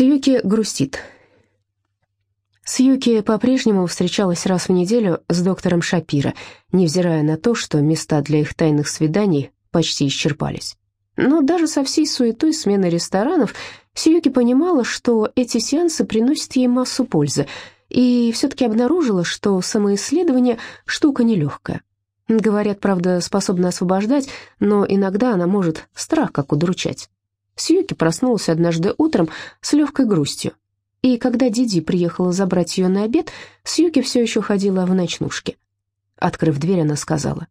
Сьюки грустит. Сьюки по-прежнему встречалась раз в неделю с доктором Шапира, невзирая на то, что места для их тайных свиданий почти исчерпались. Но даже со всей суетой смены ресторанов Сьюки понимала, что эти сеансы приносят ей массу пользы, и все-таки обнаружила, что самоисследование – штука нелегкая. Говорят, правда, способна освобождать, но иногда она может страх как удручать. Сьюки проснулась однажды утром с легкой грустью. И когда Диди приехала забрать ее на обед, Сьюки все еще ходила в ночнушке. Открыв дверь, она сказала,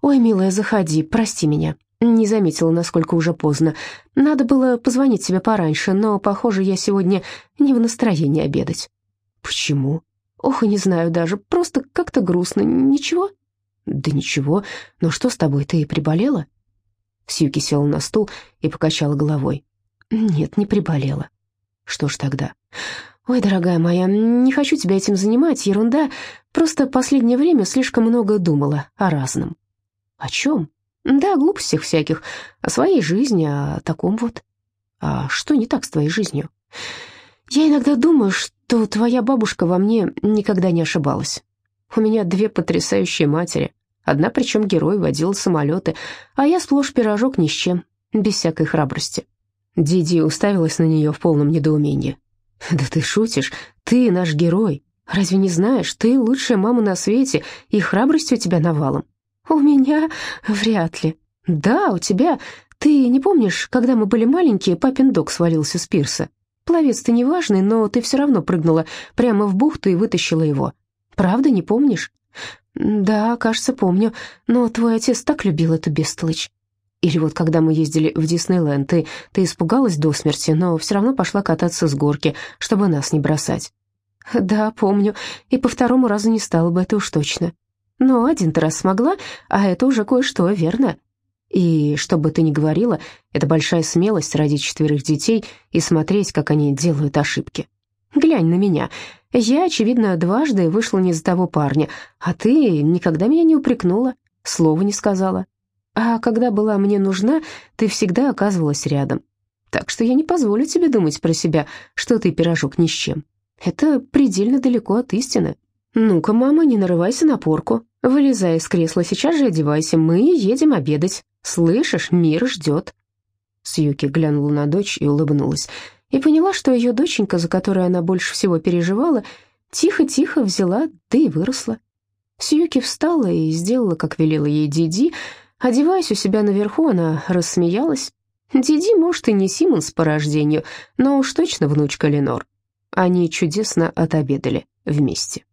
«Ой, милая, заходи, прости меня. Не заметила, насколько уже поздно. Надо было позвонить тебе пораньше, но, похоже, я сегодня не в настроении обедать». «Почему?» «Ох, и не знаю даже, просто как-то грустно. Ничего?» «Да ничего. Но что с тобой, ты приболела?» Сьюки села на стул и покачала головой. «Нет, не приболела». «Что ж тогда?» «Ой, дорогая моя, не хочу тебя этим занимать, ерунда. Просто последнее время слишком много думала о разном». «О чем?» «Да, о глупостях всяких, о своей жизни, о таком вот». «А что не так с твоей жизнью?» «Я иногда думаю, что твоя бабушка во мне никогда не ошибалась. У меня две потрясающие матери. Одна, причем герой, водила самолеты, а я сплошь пирожок ни с чем, без всякой храбрости. Диди уставилась на нее в полном недоумении. «Да ты шутишь, ты наш герой. Разве не знаешь, ты лучшая мама на свете, и храбрость у тебя навалом?» «У меня вряд ли». «Да, у тебя. Ты не помнишь, когда мы были маленькие, папин док свалился с пирса? Пловец ты неважный, но ты все равно прыгнула прямо в бухту и вытащила его. Правда, не помнишь?» «Да, кажется, помню, но твой отец так любил эту бестолочь». Или вот когда мы ездили в Диснейленд, ты, ты испугалась до смерти, но все равно пошла кататься с горки, чтобы нас не бросать. Да, помню, и по второму разу не стало бы, это уж точно. Но один-то раз смогла, а это уже кое-что, верно? И что бы ты ни говорила, это большая смелость ради четверых детей и смотреть, как они делают ошибки. Глянь на меня. Я, очевидно, дважды вышла не за того парня, а ты никогда меня не упрекнула, слова не сказала. А когда была мне нужна, ты всегда оказывалась рядом. Так что я не позволю тебе думать про себя, что ты пирожок ни с чем. Это предельно далеко от истины. Ну-ка, мама, не нарывайся на порку. Вылезай из кресла, сейчас же одевайся, мы едем обедать. Слышишь, мир ждет. Сьюки глянула на дочь и улыбнулась и поняла, что ее доченька, за которой она больше всего переживала, тихо-тихо взяла, да и выросла. Сьюки встала и сделала, как велела ей Диди. Одеваясь у себя наверху, она рассмеялась. Диди, может, и не Симонс по рождению, но уж точно внучка Ленор. Они чудесно отобедали вместе.